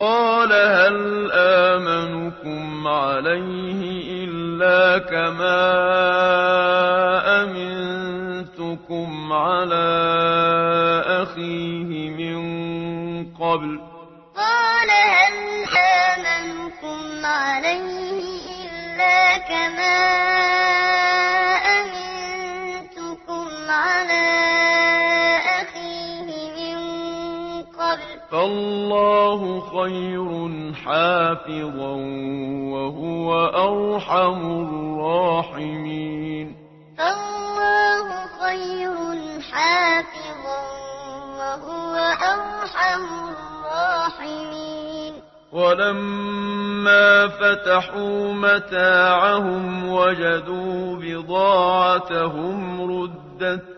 قال هل آمنكم عليه إلا كما أمنتكم على أخيه من قبل قال هل آمنكم عليه إلا كما أمنتكم فالله خير حافظا وهو أرحم الراحمين. فالله خير حافظا وهو أرحم الراحمين. ولما فتحوا متاعهم وجدوا بضاعتهم ردت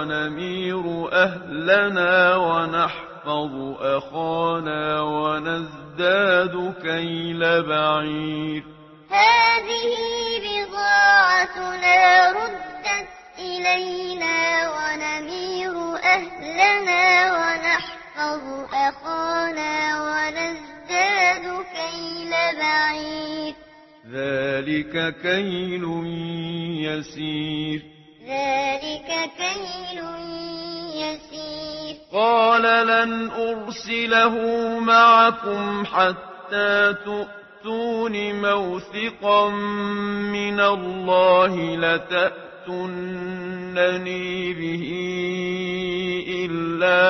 ونمير أهلنا ونحفظ أخانا ونزداد كيل بعير. هذه بضاعتنا ردت إلينا ونمير أهلنا ونحفظ أخانا ونزداد كيل بعير. ذلك كيل يسير. ذلك كيل يسير. قال لن أرسله معكم حتى تؤتون موثقا من الله لتأتنني به إلا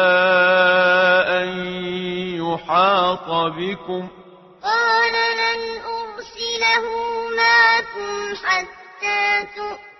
أن يحاط بكم. قال لن أرسله معكم حتى تؤتون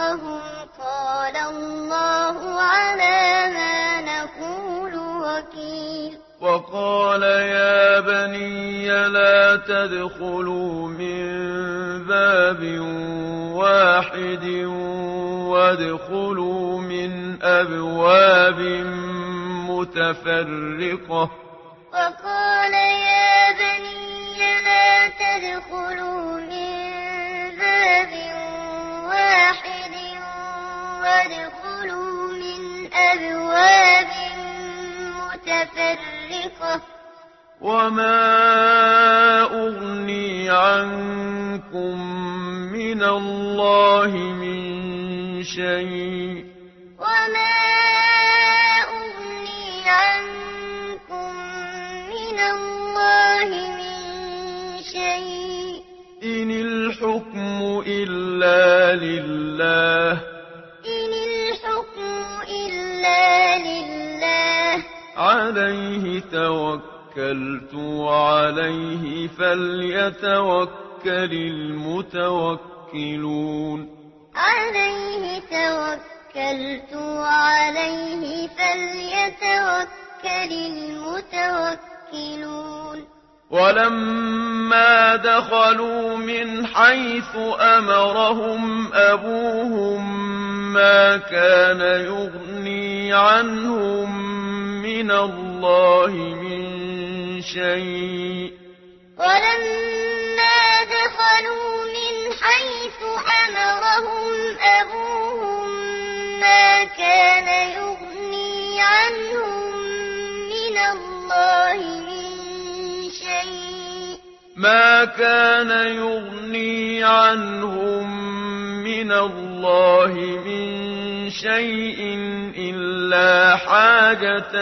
فَوْقَهُمْ قَالَ اللَّهُ عَلَى مَا نَقُولُ وَكِيلٌ وَقَالَ يَا بَنِي لَا تَدْخُلُوا مِن بَابٍ وَاحِدٍ وَادْخُلُوا مِنْ أَبْوَابٍ مُتَفَرِّقَةٍ متفرقة وما أغني عنكم من الله من شيء. وما عليه توكلت وعليه فليتوكل المتوكلون. عليه توكلت وعليه فليتوكل المتوكلون. ولما دخلوا من حيث أمرهم أبوهم ما كان يغني عنهم من الله من شيء. ولما دخلوا من حيث أمرهم أبوهم ما كان يغني عنهم من الله من شيء. ما كان يغني عنهم من الله من شيء إلا حاجة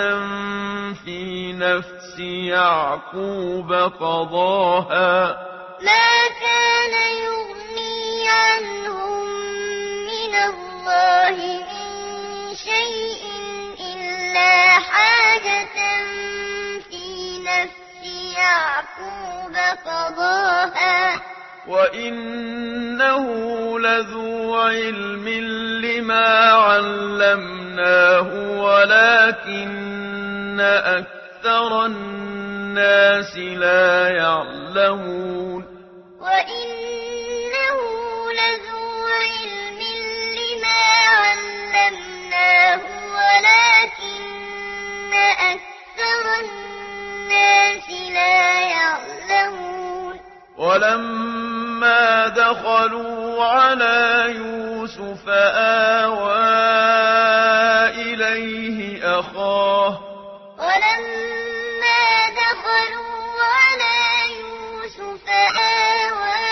في نفس يعقوب قضاها. ما كان يغني عنهم من الله شيء إلا حاجة في نفس يعقوب قضاها. وَإِنَّهُ لَذُو عِلْمٍ لِّمَا عَلَّمْنَاهُ وَلَكِنَّ أَكْثَرَ النَّاسِ لَا يَعْلَمُونَ وَإِنَّهُ لَذُو عِلْمٍ دخلوا على يوسف آوى إليه أخاه. ولما دخلوا على يوسف آوى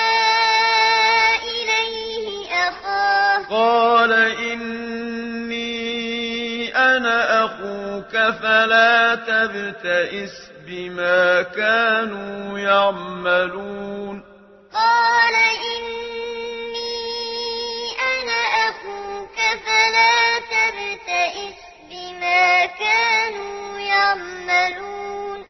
إليه أخاه. قال إني أنا أخوك فلا تبتئس بما كانوا يعملون. زكاة